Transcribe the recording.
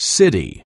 City.